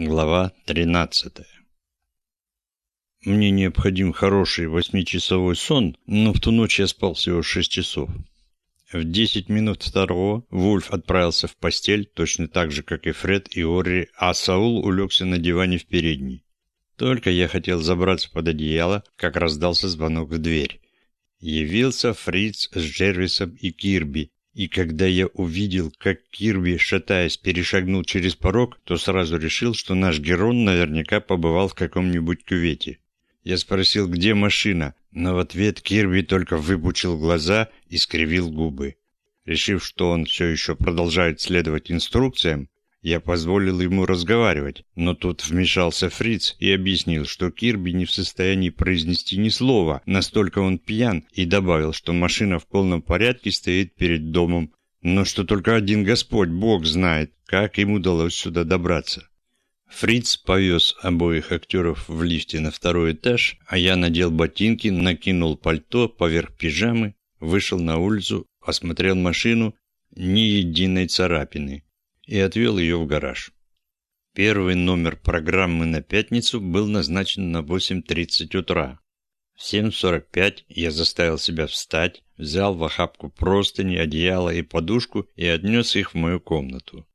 Глава 13 Мне необходим хороший восьмичасовой сон, но в ту ночь я спал всего шесть часов. В десять минут второго Вульф отправился в постель, точно так же, как и Фред и Орри, а Саул улегся на диване в передней. Только я хотел забраться под одеяло, как раздался звонок в дверь. Явился Фриц с Джервисом и Кирби, и когда я увидел, как Кирби, шатаясь, перешагнул через порог, то сразу решил, что наш Герон наверняка побывал в каком-нибудь кювете. Я спросил, где машина, но в ответ Кирби только выпучил глаза и скривил губы. Решив, что он все еще продолжает следовать инструкциям, я позволил ему разговаривать, но тут вмешался Фриц и объяснил, что Кирби не в состоянии произнести ни слова, настолько он пьян, и добавил, что машина в полном порядке стоит перед домом, но что только один Господь, Бог знает, как им удалось сюда добраться. Фриц повез обоих актеров в лифте на второй этаж, а я надел ботинки, накинул пальто поверх пижамы, вышел на улицу, осмотрел машину, ни единой царапины и отвел ее в гараж. Первый номер программы на пятницу был назначен на 8.30 утра. В 7.45 я заставил себя встать, взял в охапку простыни, одеяло и подушку и отнес их в мою комнату.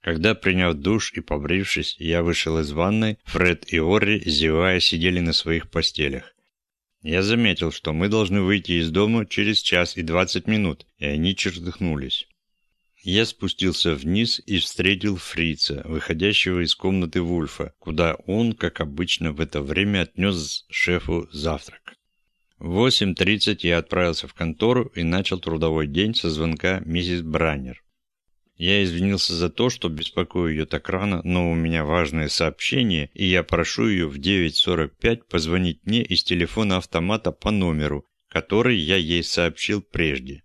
Когда, приняв душ и побрившись, я вышел из ванной, Фред и Орри, зевая, сидели на своих постелях. Я заметил, что мы должны выйти из дома через час и двадцать минут, и они чертыхнулись. Я спустился вниз и встретил фрица, выходящего из комнаты Вульфа, куда он, как обычно, в это время отнес шефу завтрак. В 8.30 я отправился в контору и начал трудовой день со звонка миссис Браннер. Я извинился за то, что беспокою ее так рано, но у меня важное сообщение, и я прошу ее в 9.45 позвонить мне из телефона автомата по номеру, который я ей сообщил прежде.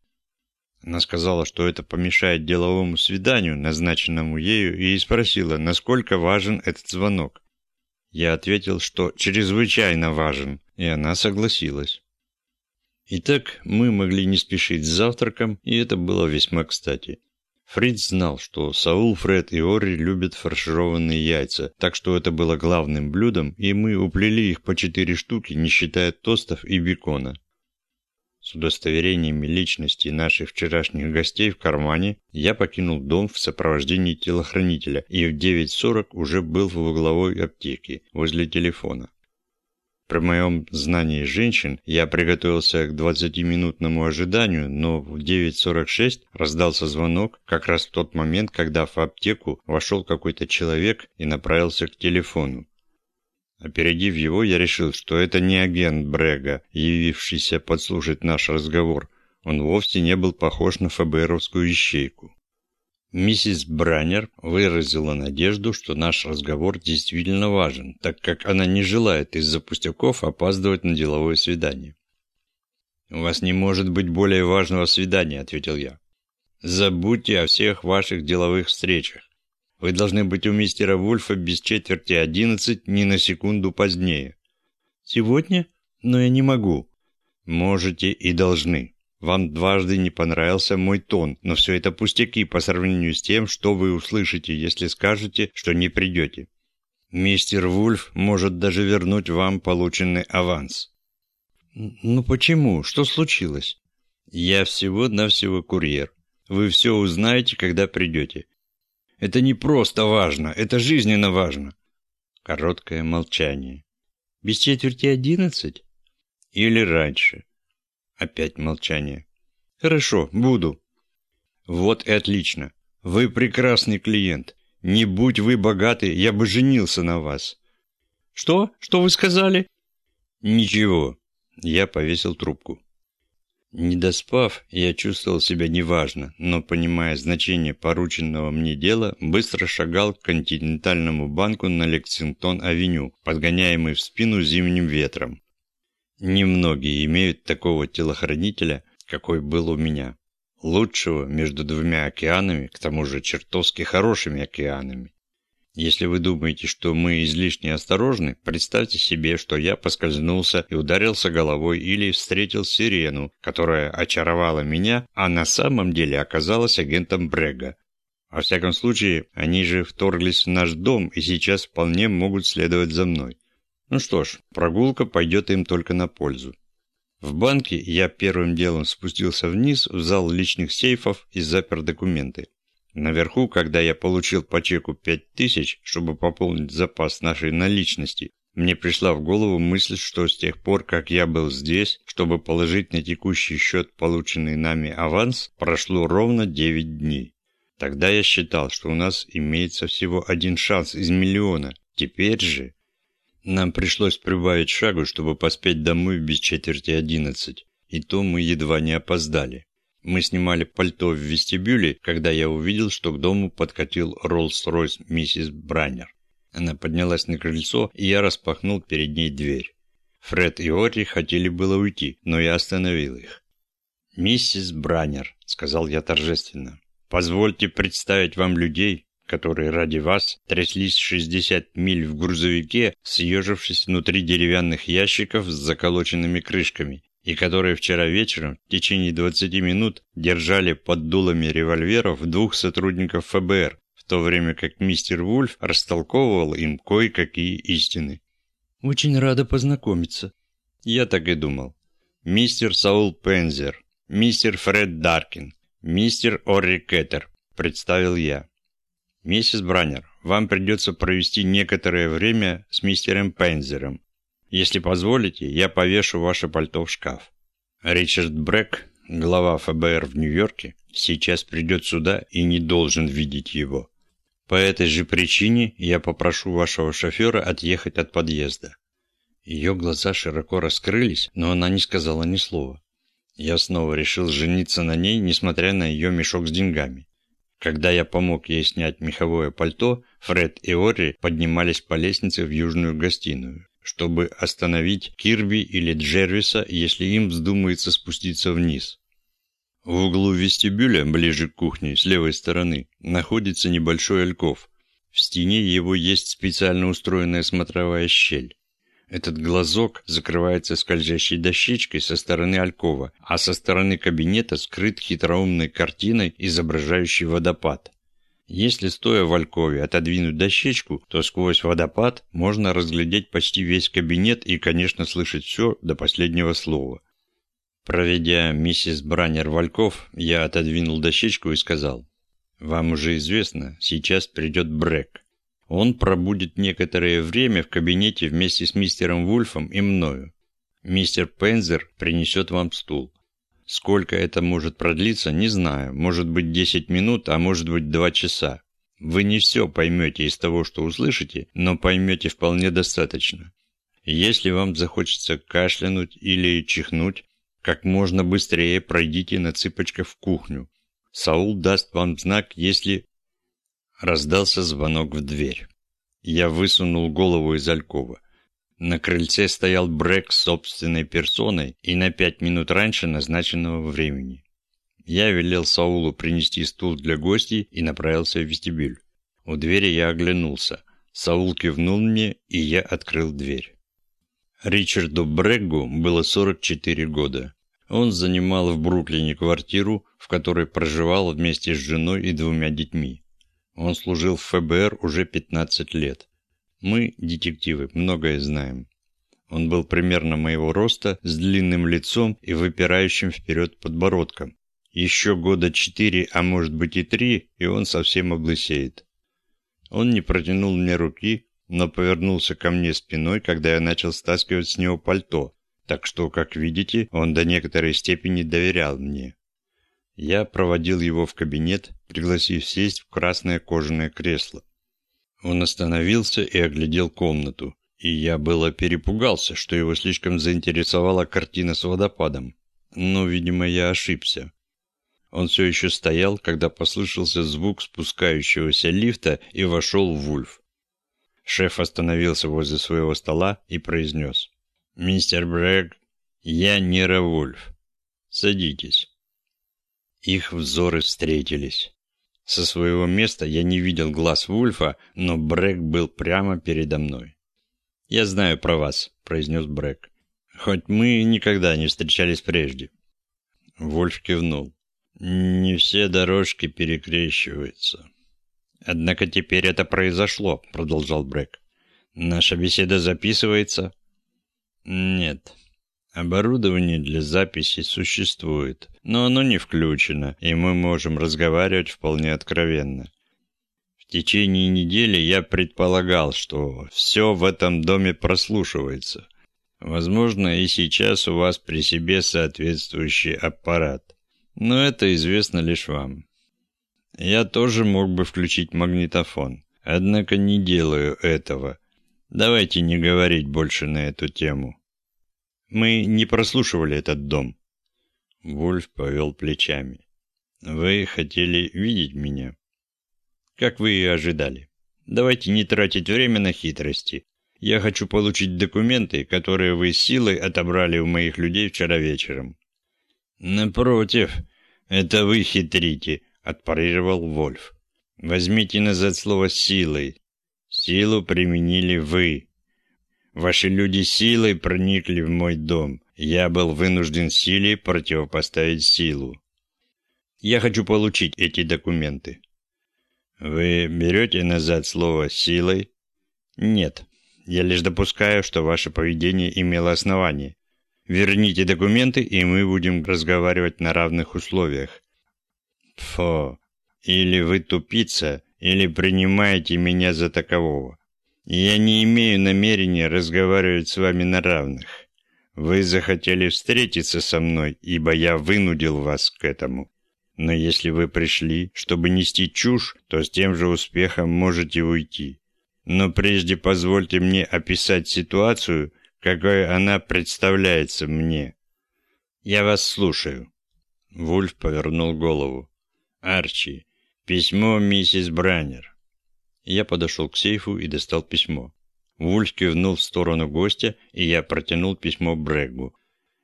Она сказала, что это помешает деловому свиданию, назначенному ею, и спросила, насколько важен этот звонок. Я ответил, что чрезвычайно важен, и она согласилась. Итак, мы могли не спешить с завтраком, и это было весьма кстати. Фриц знал, что Саул, Фред и Ори любят фаршированные яйца, так что это было главным блюдом, и мы уплели их по четыре штуки, не считая тостов и бекона. С удостоверениями личности наших вчерашних гостей в кармане я покинул дом в сопровождении телохранителя и в 9.40 уже был в угловой аптеке возле телефона. При моем знании женщин я приготовился к 20-минутному ожиданию, но в 9.46 раздался звонок как раз в тот момент, когда в аптеку вошел какой-то человек и направился к телефону. Опередив его, я решил, что это не агент Брега, явившийся подслушать наш разговор. Он вовсе не был похож на ФБРовскую ищейку. Миссис Браннер выразила надежду, что наш разговор действительно важен, так как она не желает из-за пустяков опаздывать на деловое свидание. «У вас не может быть более важного свидания», — ответил я. «Забудьте о всех ваших деловых встречах. Вы должны быть у мистера Вульфа без четверти одиннадцать, ни на секунду позднее. Сегодня? Но я не могу. Можете и должны. Вам дважды не понравился мой тон, но все это пустяки по сравнению с тем, что вы услышите, если скажете, что не придете. Мистер Вульф может даже вернуть вам полученный аванс. Ну почему? Что случилось? Я всего-навсего курьер. Вы все узнаете, когда придете. Это не просто важно, это жизненно важно. Короткое молчание. Без четверти одиннадцать? Или раньше? Опять молчание. Хорошо, буду. Вот и отлично. Вы прекрасный клиент. Не будь вы богаты, я бы женился на вас. Что? Что вы сказали? Ничего. Я повесил трубку. Не доспав, я чувствовал себя неважно, но, понимая значение порученного мне дела, быстро шагал к континентальному банку на Лексингтон-авеню, подгоняемый в спину зимним ветром. Немногие имеют такого телохранителя, какой был у меня. Лучшего между двумя океанами, к тому же чертовски хорошими океанами. Если вы думаете, что мы излишне осторожны, представьте себе, что я поскользнулся и ударился головой или встретил сирену, которая очаровала меня, а на самом деле оказалась агентом Брега. Во всяком случае, они же вторглись в наш дом и сейчас вполне могут следовать за мной. Ну что ж, прогулка пойдет им только на пользу. В банке я первым делом спустился вниз в зал личных сейфов и запер документы. Наверху, когда я получил по чеку 5000, чтобы пополнить запас нашей наличности, мне пришла в голову мысль, что с тех пор, как я был здесь, чтобы положить на текущий счет полученный нами аванс, прошло ровно 9 дней. Тогда я считал, что у нас имеется всего один шанс из миллиона. Теперь же нам пришлось прибавить шагу, чтобы поспеть домой без четверти одиннадцать, и то мы едва не опоздали. Мы снимали пальто в вестибюле, когда я увидел, что к дому подкатил Роллс-Ройс миссис Браннер. Она поднялась на крыльцо, и я распахнул перед ней дверь. Фред и Ори хотели было уйти, но я остановил их. «Миссис Браннер», — сказал я торжественно, — «позвольте представить вам людей, которые ради вас тряслись 60 миль в грузовике, съежившись внутри деревянных ящиков с заколоченными крышками, и которые вчера вечером в течение 20 минут держали под дулами револьверов двух сотрудников ФБР, в то время как мистер Вульф растолковывал им кое-какие истины. «Очень рада познакомиться». Я так и думал. «Мистер Саул Пензер, мистер Фред Даркин, мистер Орри Кеттер», представил я. «Миссис Браннер, вам придется провести некоторое время с мистером Пензером. Если позволите, я повешу ваше пальто в шкаф. Ричард Брэк, глава ФБР в Нью-Йорке, сейчас придет сюда и не должен видеть его. По этой же причине я попрошу вашего шофера отъехать от подъезда». Ее глаза широко раскрылись, но она не сказала ни слова. Я снова решил жениться на ней, несмотря на ее мешок с деньгами. Когда я помог ей снять меховое пальто, Фред и Ори поднимались по лестнице в южную гостиную, чтобы остановить Кирби или Джервиса, если им вздумается спуститься вниз. В углу вестибюля, ближе к кухне, с левой стороны, находится небольшой альков. В стене его есть специально устроенная смотровая щель. Этот глазок закрывается скользящей дощечкой со стороны алькова, а со стороны кабинета скрыт хитроумной картиной, изображающей водопад. Если стоя в алькове отодвинуть дощечку, то сквозь водопад можно разглядеть почти весь кабинет и, конечно, слышать все до последнего слова. Проведя миссис Браннер Вальков, я отодвинул дощечку и сказал, «Вам уже известно, сейчас придет Брэк. Он пробудет некоторое время в кабинете вместе с мистером Вульфом и мною. Мистер Пензер принесет вам стул. Сколько это может продлиться, не знаю. Может быть 10 минут, а может быть 2 часа. Вы не все поймете из того, что услышите, но поймете вполне достаточно. Если вам захочется кашлянуть или чихнуть, как можно быстрее пройдите на цыпочках в кухню. Саул даст вам знак, если Раздался звонок в дверь. Я высунул голову из алькова. На крыльце стоял Брэк собственной персоной и на пять минут раньше назначенного времени. Я велел Саулу принести стул для гостей и направился в вестибюль. У двери я оглянулся. Саул кивнул мне, и я открыл дверь. Ричарду Брэггу было 44 года. Он занимал в Бруклине квартиру, в которой проживал вместе с женой и двумя детьми. Он служил в ФБР уже 15 лет. Мы, детективы, многое знаем. Он был примерно моего роста, с длинным лицом и выпирающим вперед подбородком. Еще года четыре, а может быть и три, и он совсем облысеет. Он не протянул мне руки, но повернулся ко мне спиной, когда я начал стаскивать с него пальто, так что, как видите, он до некоторой степени доверял мне. Я проводил его в кабинет, пригласив сесть в красное кожаное кресло. Он остановился и оглядел комнату, и я было перепугался, что его слишком заинтересовала картина с водопадом. Но, видимо, я ошибся. Он все еще стоял, когда послышался звук спускающегося лифта и вошел Вульф. Шеф остановился возле своего стола и произнес. «Мистер Брэгг, я Нера Вульф. Садитесь». Их взоры встретились. Со своего места я не видел глаз Вульфа, но Брэк был прямо передо мной. «Я знаю про вас», — произнес Брэк. «Хоть мы никогда не встречались прежде». Вульф кивнул. «Не все дорожки перекрещиваются». «Однако теперь это произошло», — продолжал Брэк. «Наша беседа записывается?» «Нет. Оборудование для записи существует, но оно не включено, и мы можем разговаривать вполне откровенно. В течение недели я предполагал, что все в этом доме прослушивается. Возможно, и сейчас у вас при себе соответствующий аппарат. Но это известно лишь вам. Я тоже мог бы включить магнитофон, однако не делаю этого. Давайте не говорить больше на эту тему. Мы не прослушивали этот дом. Вульф повел плечами. Вы хотели видеть меня? Как вы и ожидали. Давайте не тратить время на хитрости. Я хочу получить документы, которые вы силой отобрали у моих людей вчера вечером. Напротив, это вы хитрите, отпарировал Вольф. Возьмите назад слово «силой». Силу применили вы. Ваши люди силой проникли в мой дом. Я был вынужден силе противопоставить силу. Я хочу получить эти документы. Вы берете назад слово «силой»? Нет. Я лишь допускаю, что ваше поведение имело основание. Верните документы, и мы будем разговаривать на равных условиях. Фу. Или вы тупица, или принимаете меня за такового. Я не имею намерения разговаривать с вами на равных. Вы захотели встретиться со мной, ибо я вынудил вас к этому. Но если вы пришли, чтобы нести чушь, то с тем же успехом можете уйти. Но прежде позвольте мне описать ситуацию, какой она представляется мне. Я вас слушаю. Вульф повернул голову. Арчи, письмо миссис Браннер. Я подошел к сейфу и достал письмо. Вульф кивнул в сторону гостя, и я протянул письмо Брэгу.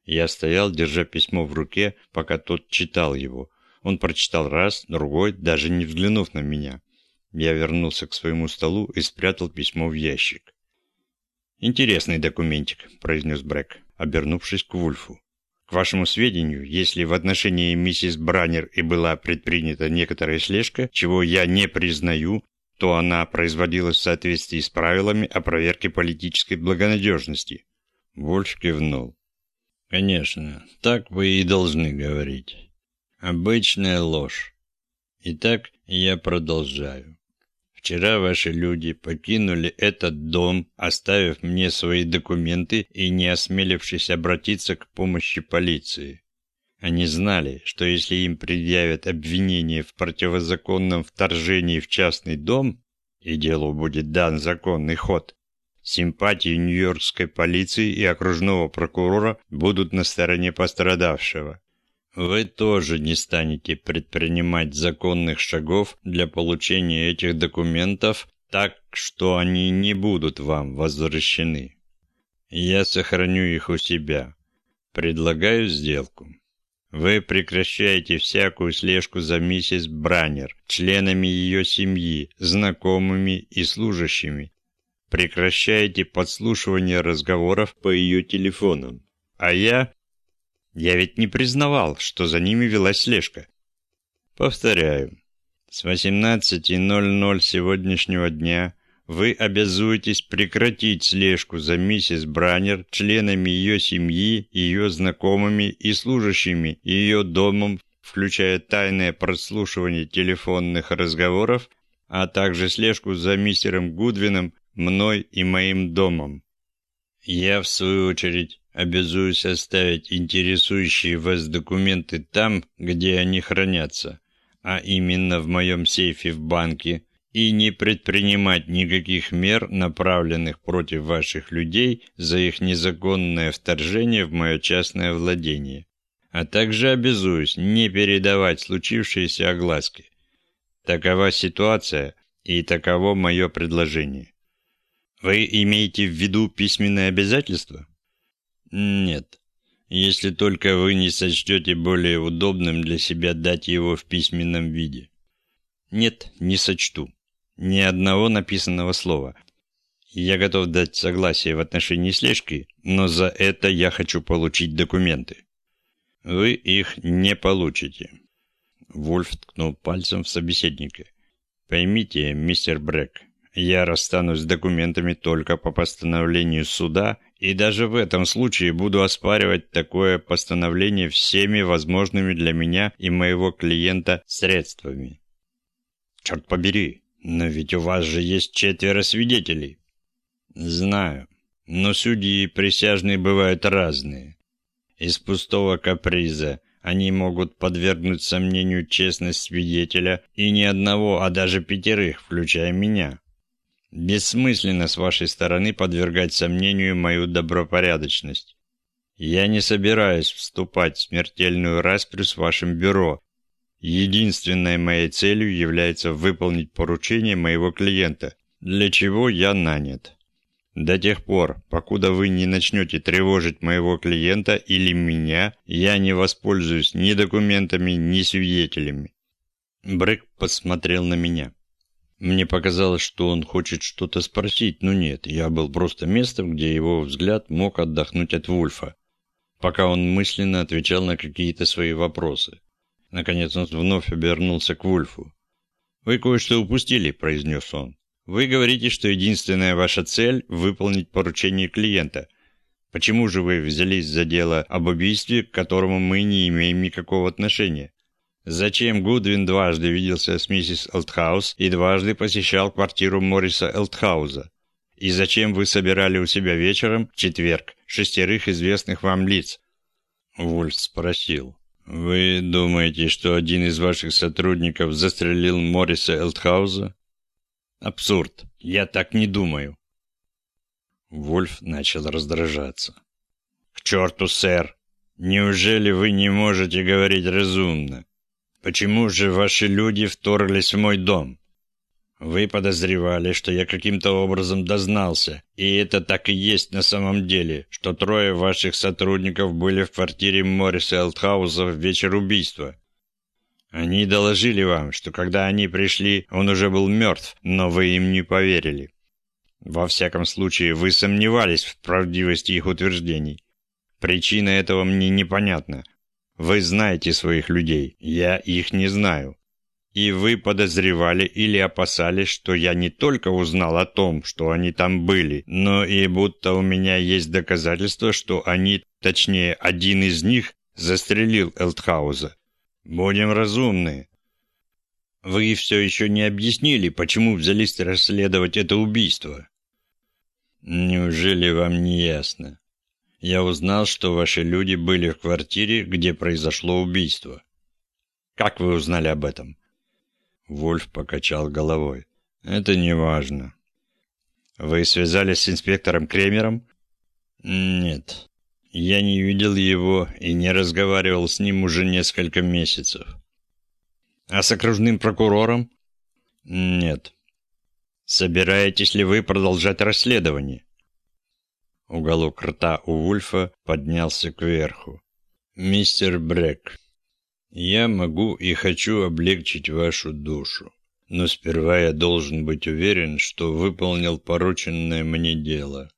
Я стоял, держа письмо в руке, пока тот читал его. Он прочитал раз, другой, даже не взглянув на меня. Я вернулся к своему столу и спрятал письмо в ящик. «Интересный документик», – произнес Брэк, обернувшись к Вульфу. «К вашему сведению, если в отношении миссис Браннер и была предпринята некоторая слежка, чего я не признаю, то она производилась в соответствии с правилами о проверке политической благонадежности». Вольф кивнул. «Конечно, так вы и должны говорить. Обычная ложь. Итак, я продолжаю. Вчера ваши люди покинули этот дом, оставив мне свои документы и не осмелившись обратиться к помощи полиции. Они знали, что если им предъявят обвинение в противозаконном вторжении в частный дом, и делу будет дан законный ход, симпатии нью-йоркской полиции и окружного прокурора будут на стороне пострадавшего. Вы тоже не станете предпринимать законных шагов для получения этих документов, так что они не будут вам возвращены. Я сохраню их у себя. Предлагаю сделку. Вы прекращаете всякую слежку за миссис Браннер, членами ее семьи, знакомыми и служащими. Прекращаете подслушивание разговоров по ее телефонам. А я я ведь не признавал, что за ними велась слежка. Повторяю, с 18.00 сегодняшнего дня вы обязуетесь прекратить слежку за миссис Браннер, членами ее семьи, ее знакомыми и служащими ее домом, включая тайное прослушивание телефонных разговоров, а также слежку за мистером Гудвином, мной и моим домом. Я, в свою очередь, обязуюсь оставить интересующие вас документы там, где они хранятся, а именно в моем сейфе в банке, и не предпринимать никаких мер, направленных против ваших людей за их незаконное вторжение в мое частное владение. А также обязуюсь не передавать случившиеся огласки. Такова ситуация и таково мое предложение. Вы имеете в виду письменное обязательство? Нет. Если только вы не сочтете более удобным для себя дать его в письменном виде. Нет, не сочту. Ни одного написанного слова. Я готов дать согласие в отношении слежки, но за это я хочу получить документы. Вы их не получите. Вольф ткнул пальцем в собеседника. Поймите, мистер Брэк, я расстанусь с документами только по постановлению суда, и даже в этом случае буду оспаривать такое постановление всеми возможными для меня и моего клиента средствами. Черт побери, но ведь у вас же есть четверо свидетелей. Знаю, но судьи и присяжные бывают разные. Из пустого каприза они могут подвергнуть сомнению честность свидетеля и не одного, а даже пятерых, включая меня. Бессмысленно с вашей стороны подвергать сомнению мою добропорядочность. Я не собираюсь вступать в смертельную распрю с вашим бюро. Единственной моей целью является выполнить поручение моего клиента, для чего я нанят. До тех пор, покуда вы не начнете тревожить моего клиента или меня, я не воспользуюсь ни документами, ни свидетелями. Брэк посмотрел на меня. Мне показалось, что он хочет что-то спросить, но нет, я был просто местом, где его взгляд мог отдохнуть от Вульфа, пока он мысленно отвечал на какие-то свои вопросы. Наконец он вновь обернулся к Вульфу. «Вы кое-что упустили», – произнес он. «Вы говорите, что единственная ваша цель – выполнить поручение клиента. Почему же вы взялись за дело об убийстве, к которому мы не имеем никакого отношения?» Зачем Гудвин дважды виделся с миссис Элтхаус и дважды посещал квартиру Морриса Элтхауза? И зачем вы собирали у себя вечером, в четверг, шестерых известных вам лиц? Вульф спросил. Вы думаете, что один из ваших сотрудников застрелил Морриса Элтхауза? Абсурд. Я так не думаю. Вульф начал раздражаться. К черту, сэр! Неужели вы не можете говорить разумно? Почему же ваши люди вторглись в мой дом? Вы подозревали, что я каким-то образом дознался, и это так и есть на самом деле, что трое ваших сотрудников были в квартире Морриса Элтхауза в вечер убийства. Они доложили вам, что когда они пришли, он уже был мертв, но вы им не поверили. Во всяком случае, вы сомневались в правдивости их утверждений. Причина этого мне непонятна, вы знаете своих людей, я их не знаю. И вы подозревали или опасались, что я не только узнал о том, что они там были, но и будто у меня есть доказательства, что они, точнее, один из них, застрелил Элтхауза. Будем разумны. Вы все еще не объяснили, почему взялись расследовать это убийство. Неужели вам не ясно? я узнал, что ваши люди были в квартире, где произошло убийство. Как вы узнали об этом? Вольф покачал головой. Это не важно. Вы связались с инспектором Кремером? Нет. Я не видел его и не разговаривал с ним уже несколько месяцев. А с окружным прокурором? Нет. Собираетесь ли вы продолжать расследование? Уголок рта у Вульфа поднялся кверху. «Мистер Брэк, я могу и хочу облегчить вашу душу, но сперва я должен быть уверен, что выполнил порученное мне дело.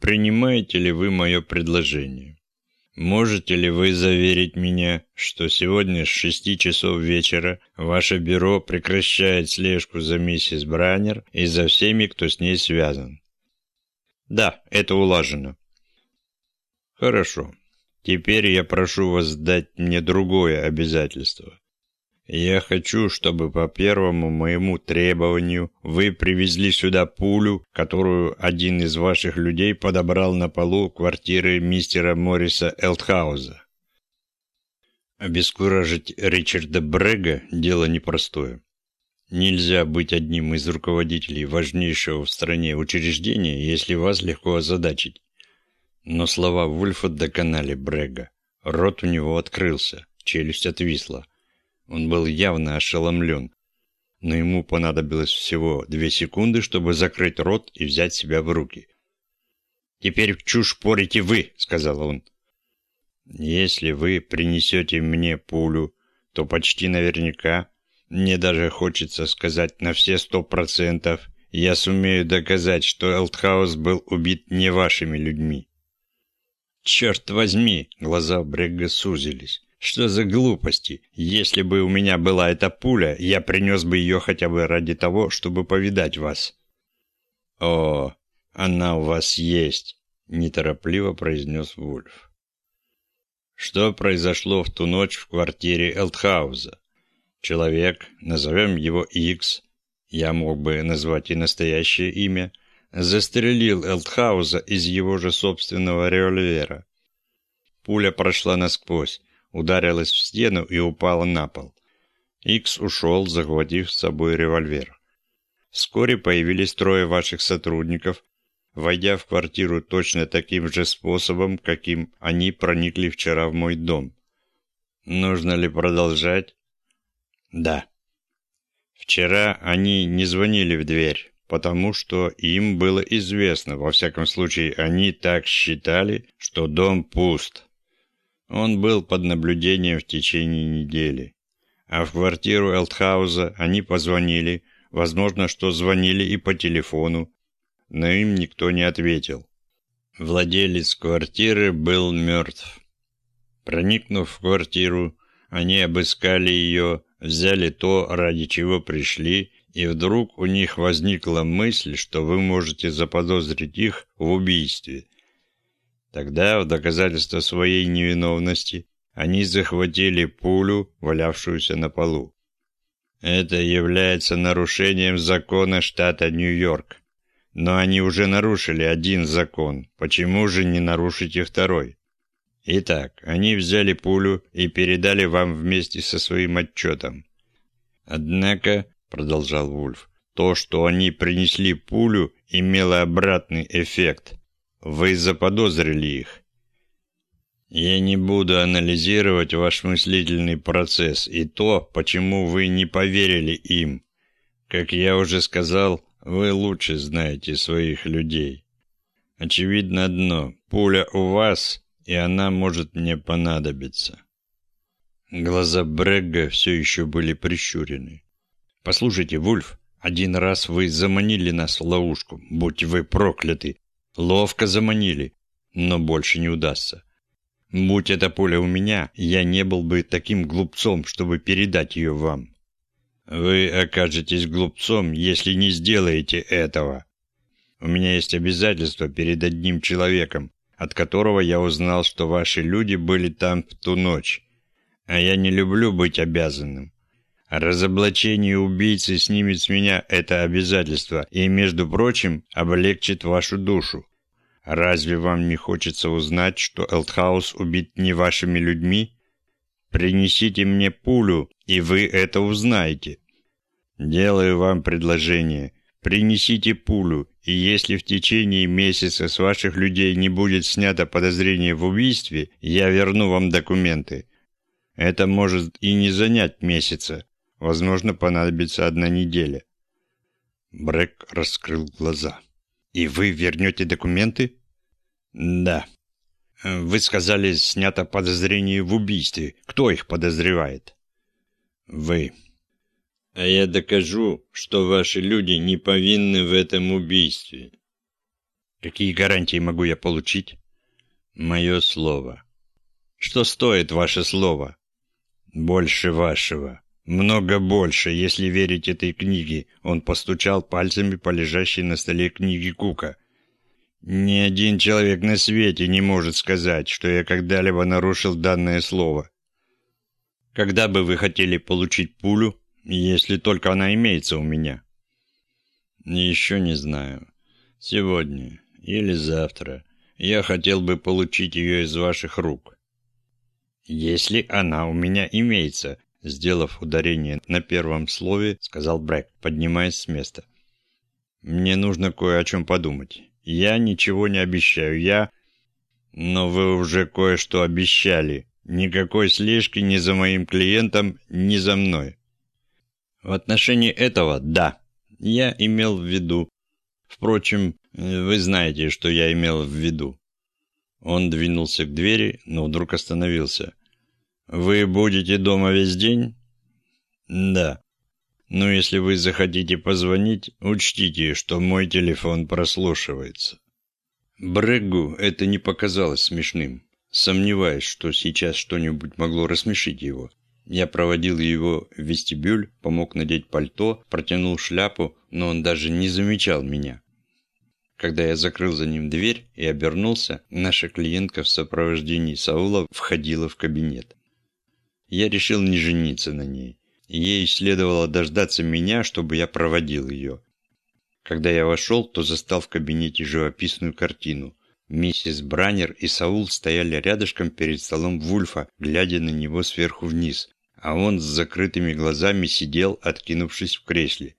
Принимаете ли вы мое предложение? Можете ли вы заверить меня, что сегодня с шести часов вечера ваше бюро прекращает слежку за миссис Браннер и за всеми, кто с ней связан? Да, это улажено. Хорошо. Теперь я прошу вас дать мне другое обязательство. Я хочу, чтобы по первому моему требованию вы привезли сюда пулю, которую один из ваших людей подобрал на полу квартиры мистера Морриса Элтхауза. Обескуражить Ричарда Брега – дело непростое. Нельзя быть одним из руководителей важнейшего в стране учреждения, если вас легко озадачить. Но слова Вульфа доконали Брега. Рот у него открылся, челюсть отвисла. Он был явно ошеломлен. Но ему понадобилось всего две секунды, чтобы закрыть рот и взять себя в руки. «Теперь чушь порите вы», — сказал он. «Если вы принесете мне пулю, то почти наверняка мне даже хочется сказать на все сто процентов, я сумею доказать, что Элтхаус был убит не вашими людьми. Черт возьми, глаза Брегга сузились. Что за глупости? Если бы у меня была эта пуля, я принес бы ее хотя бы ради того, чтобы повидать вас. О, она у вас есть, неторопливо произнес Вульф. Что произошло в ту ночь в квартире Элтхауза? Человек, назовем его Икс, я мог бы назвать и настоящее имя, застрелил Элтхауза из его же собственного револьвера. Пуля прошла насквозь, ударилась в стену и упала на пол. Икс ушел, захватив с собой револьвер. Вскоре появились трое ваших сотрудников, войдя в квартиру точно таким же способом, каким они проникли вчера в мой дом. Нужно ли продолжать? Да. Вчера они не звонили в дверь, потому что им было известно, во всяком случае они так считали, что дом пуст. Он был под наблюдением в течение недели. А в квартиру Элтхауза они позвонили, возможно, что звонили и по телефону, но им никто не ответил. Владелец квартиры был мертв. Проникнув в квартиру, они обыскали ее, взяли то, ради чего пришли, и вдруг у них возникла мысль, что вы можете заподозрить их в убийстве. Тогда, в доказательство своей невиновности, они захватили пулю, валявшуюся на полу. Это является нарушением закона штата Нью-Йорк. Но они уже нарушили один закон, почему же не нарушить и второй? Итак, они взяли пулю и передали вам вместе со своим отчетом. Однако, продолжал Вульф, то, что они принесли пулю, имело обратный эффект. Вы заподозрили их. Я не буду анализировать ваш мыслительный процесс и то, почему вы не поверили им. Как я уже сказал, вы лучше знаете своих людей. Очевидно одно, пуля у вас, и она может мне понадобиться. Глаза Брегга все еще были прищурены. «Послушайте, Вульф, один раз вы заманили нас в ловушку, будь вы прокляты. Ловко заманили, но больше не удастся. Будь это поле у меня, я не был бы таким глупцом, чтобы передать ее вам. Вы окажетесь глупцом, если не сделаете этого. У меня есть обязательства перед одним человеком, от которого я узнал, что ваши люди были там в ту ночь. А я не люблю быть обязанным. Разоблачение убийцы снимет с меня это обязательство и, между прочим, облегчит вашу душу. Разве вам не хочется узнать, что Элтхаус убит не вашими людьми? Принесите мне пулю, и вы это узнаете. Делаю вам предложение. Принесите пулю, и если в течение месяца с ваших людей не будет снято подозрение в убийстве, я верну вам документы. Это может и не занять месяца. Возможно, понадобится одна неделя. Брэк раскрыл глаза. «И вы вернете документы?» «Да». «Вы сказали, снято подозрение в убийстве. Кто их подозревает?» «Вы». «А я докажу, что ваши люди не повинны в этом убийстве». «Какие гарантии могу я получить?» «Мое слово». «Что стоит ваше слово?» «Больше вашего». «Много больше, если верить этой книге», — он постучал пальцами по лежащей на столе книге Кука. «Ни один человек на свете не может сказать, что я когда-либо нарушил данное слово». «Когда бы вы хотели получить пулю, если только она имеется у меня?» «Еще не знаю. Сегодня или завтра. Я хотел бы получить ее из ваших рук». «Если она у меня имеется», Сделав ударение на первом слове, сказал Брэк, поднимаясь с места. «Мне нужно кое о чем подумать. Я ничего не обещаю, я...» «Но вы уже кое-что обещали. Никакой слежки ни за моим клиентом, ни за мной». «В отношении этого, да. Я имел в виду. Впрочем, вы знаете, что я имел в виду». Он двинулся к двери, но вдруг остановился. Вы будете дома весь день? Да. Но если вы захотите позвонить, учтите, что мой телефон прослушивается. Брэгу это не показалось смешным. сомневаясь, что сейчас что-нибудь могло рассмешить его. Я проводил его в вестибюль, помог надеть пальто, протянул шляпу, но он даже не замечал меня. Когда я закрыл за ним дверь и обернулся, наша клиентка в сопровождении Саула входила в кабинет. Я решил не жениться на ней. Ей следовало дождаться меня, чтобы я проводил ее. Когда я вошел, то застал в кабинете живописную картину. Миссис Браннер и Саул стояли рядышком перед столом Вульфа, глядя на него сверху вниз, а он с закрытыми глазами сидел, откинувшись в кресле.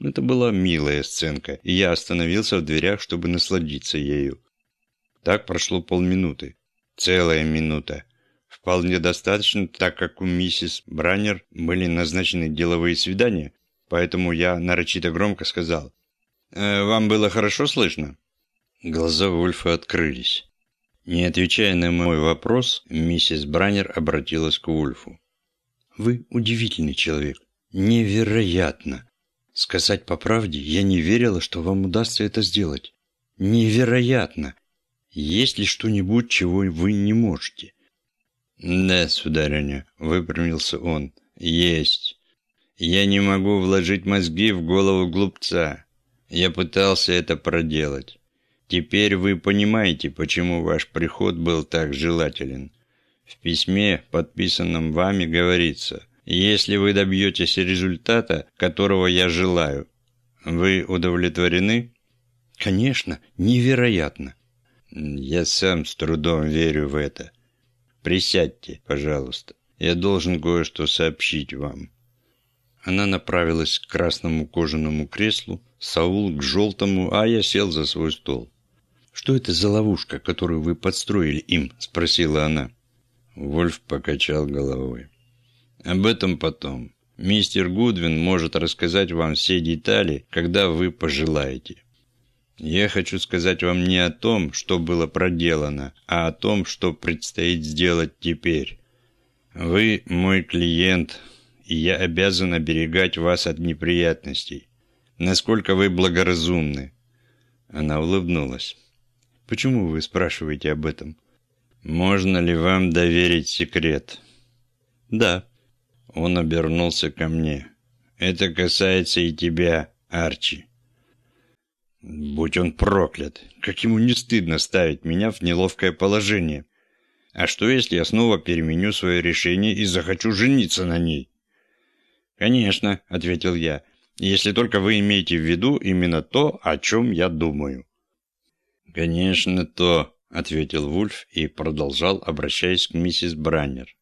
Это была милая сценка, и я остановился в дверях, чтобы насладиться ею. Так прошло полминуты. Целая минута. Вполне достаточно, так как у миссис Браннер были назначены деловые свидания, поэтому я нарочито громко сказал. «Э, «Вам было хорошо слышно?» Глаза Вульфа открылись. Не отвечая на мой вопрос, миссис Браннер обратилась к Вульфу. «Вы удивительный человек. Невероятно. Сказать по правде, я не верила, что вам удастся это сделать. Невероятно. Есть ли что-нибудь, чего вы не можете?» «Да, сударыня», — выпрямился он, — «есть. Я не могу вложить мозги в голову глупца. Я пытался это проделать. Теперь вы понимаете, почему ваш приход был так желателен. В письме, подписанном вами, говорится, если вы добьетесь результата, которого я желаю, вы удовлетворены? Конечно, невероятно. Я сам с трудом верю в это. Присядьте, пожалуйста. Я должен кое-что сообщить вам. Она направилась к красному кожаному креслу, Саул к желтому, а я сел за свой стол. «Что это за ловушка, которую вы подстроили им?» – спросила она. Вольф покачал головой. «Об этом потом. Мистер Гудвин может рассказать вам все детали, когда вы пожелаете. Я хочу сказать вам не о том, что было проделано, а о том, что предстоит сделать теперь. Вы мой клиент, и я обязан оберегать вас от неприятностей. Насколько вы благоразумны». Она улыбнулась. Почему вы спрашиваете об этом? Можно ли вам доверить секрет? Да. Он обернулся ко мне. Это касается и тебя, Арчи. Будь он проклят. Как ему не стыдно ставить меня в неловкое положение. А что, если я снова переменю свое решение и захочу жениться на ней? Конечно, ответил я, если только вы имеете в виду именно то, о чем я думаю. «Конечно, то», — ответил Вульф и продолжал, обращаясь к миссис Браннер.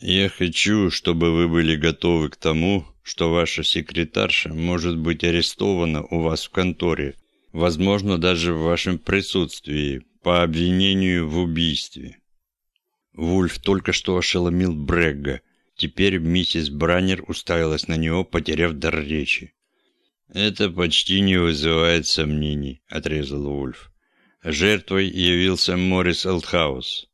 «Я хочу, чтобы вы были готовы к тому, что ваша секретарша может быть арестована у вас в конторе, возможно, даже в вашем присутствии, по обвинению в убийстве». Вульф только что ошеломил Брегга. Теперь миссис Браннер уставилась на него, потеряв дар речи. «Это почти не вызывает сомнений», — отрезал Вульф. Жертвой явился Моррис Элтхаус.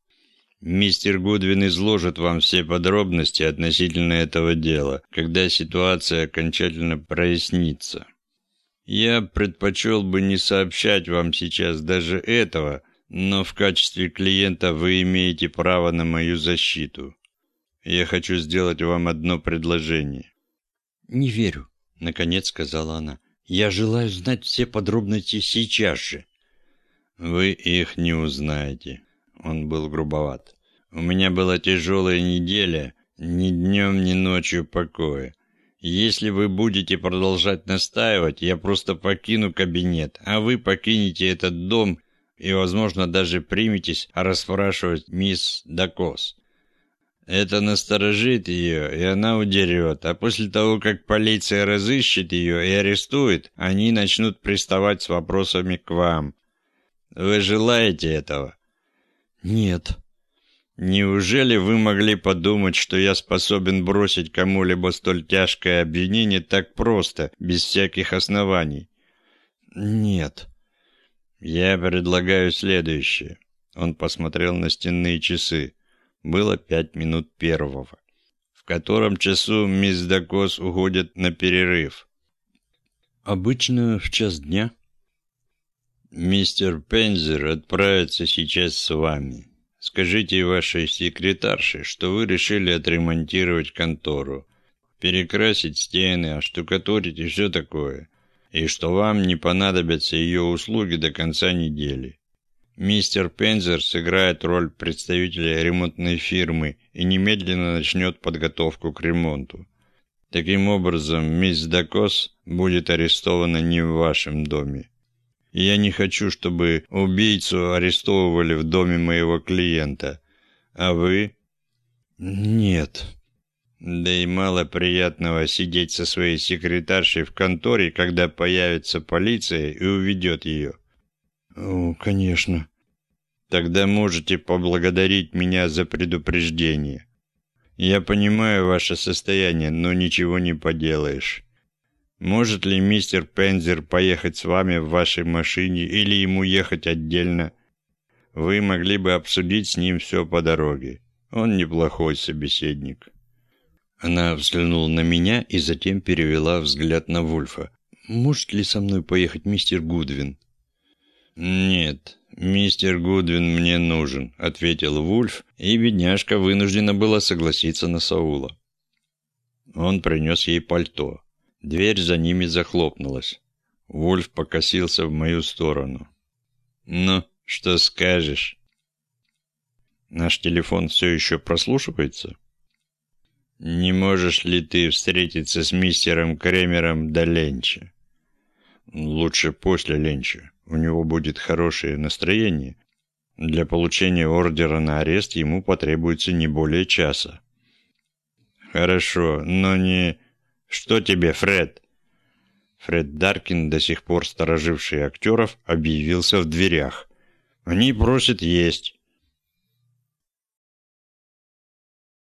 Мистер Гудвин изложит вам все подробности относительно этого дела, когда ситуация окончательно прояснится. Я предпочел бы не сообщать вам сейчас даже этого, но в качестве клиента вы имеете право на мою защиту. Я хочу сделать вам одно предложение. «Не верю», — наконец сказала она. «Я желаю знать все подробности сейчас же». Вы их не узнаете. Он был грубоват. У меня была тяжелая неделя, ни днем, ни ночью покоя. Если вы будете продолжать настаивать, я просто покину кабинет, а вы покинете этот дом и, возможно, даже приметесь расспрашивать мисс Дакос. Это насторожит ее, и она удерет, а после того, как полиция разыщет ее и арестует, они начнут приставать с вопросами к вам. Вы желаете этого? Нет. Неужели вы могли подумать, что я способен бросить кому-либо столь тяжкое обвинение так просто, без всяких оснований? Нет. Я предлагаю следующее. Он посмотрел на стенные часы. Было пять минут первого. В котором часу мисс Дакос уходит на перерыв? Обычно в час дня. Мистер Пензер отправится сейчас с вами. Скажите вашей секретарше, что вы решили отремонтировать контору, перекрасить стены, оштукатурить и все такое, и что вам не понадобятся ее услуги до конца недели. Мистер Пензер сыграет роль представителя ремонтной фирмы и немедленно начнет подготовку к ремонту. Таким образом, мисс Дакос будет арестована не в вашем доме. Я не хочу, чтобы убийцу арестовывали в доме моего клиента. А вы? Нет. Да и мало приятного сидеть со своей секретаршей в конторе, когда появится полиция и уведет ее. О, конечно. Тогда можете поблагодарить меня за предупреждение. Я понимаю ваше состояние, но ничего не поделаешь. Может ли мистер Пензер поехать с вами в вашей машине или ему ехать отдельно? Вы могли бы обсудить с ним все по дороге. Он неплохой собеседник». Она взглянула на меня и затем перевела взгляд на Вульфа. «Может ли со мной поехать мистер Гудвин?» «Нет, мистер Гудвин мне нужен», — ответил Вульф, и бедняжка вынуждена была согласиться на Саула. Он принес ей пальто. Дверь за ними захлопнулась. Вульф покосился в мою сторону. «Ну, что скажешь?» «Наш телефон все еще прослушивается?» «Не можешь ли ты встретиться с мистером Кремером до ленча?» «Лучше после ленча. У него будет хорошее настроение. Для получения ордера на арест ему потребуется не более часа». «Хорошо, но не...» «Что тебе, Фред?» Фред Даркин, до сих пор стороживший актеров, объявился в дверях. «Они просят есть».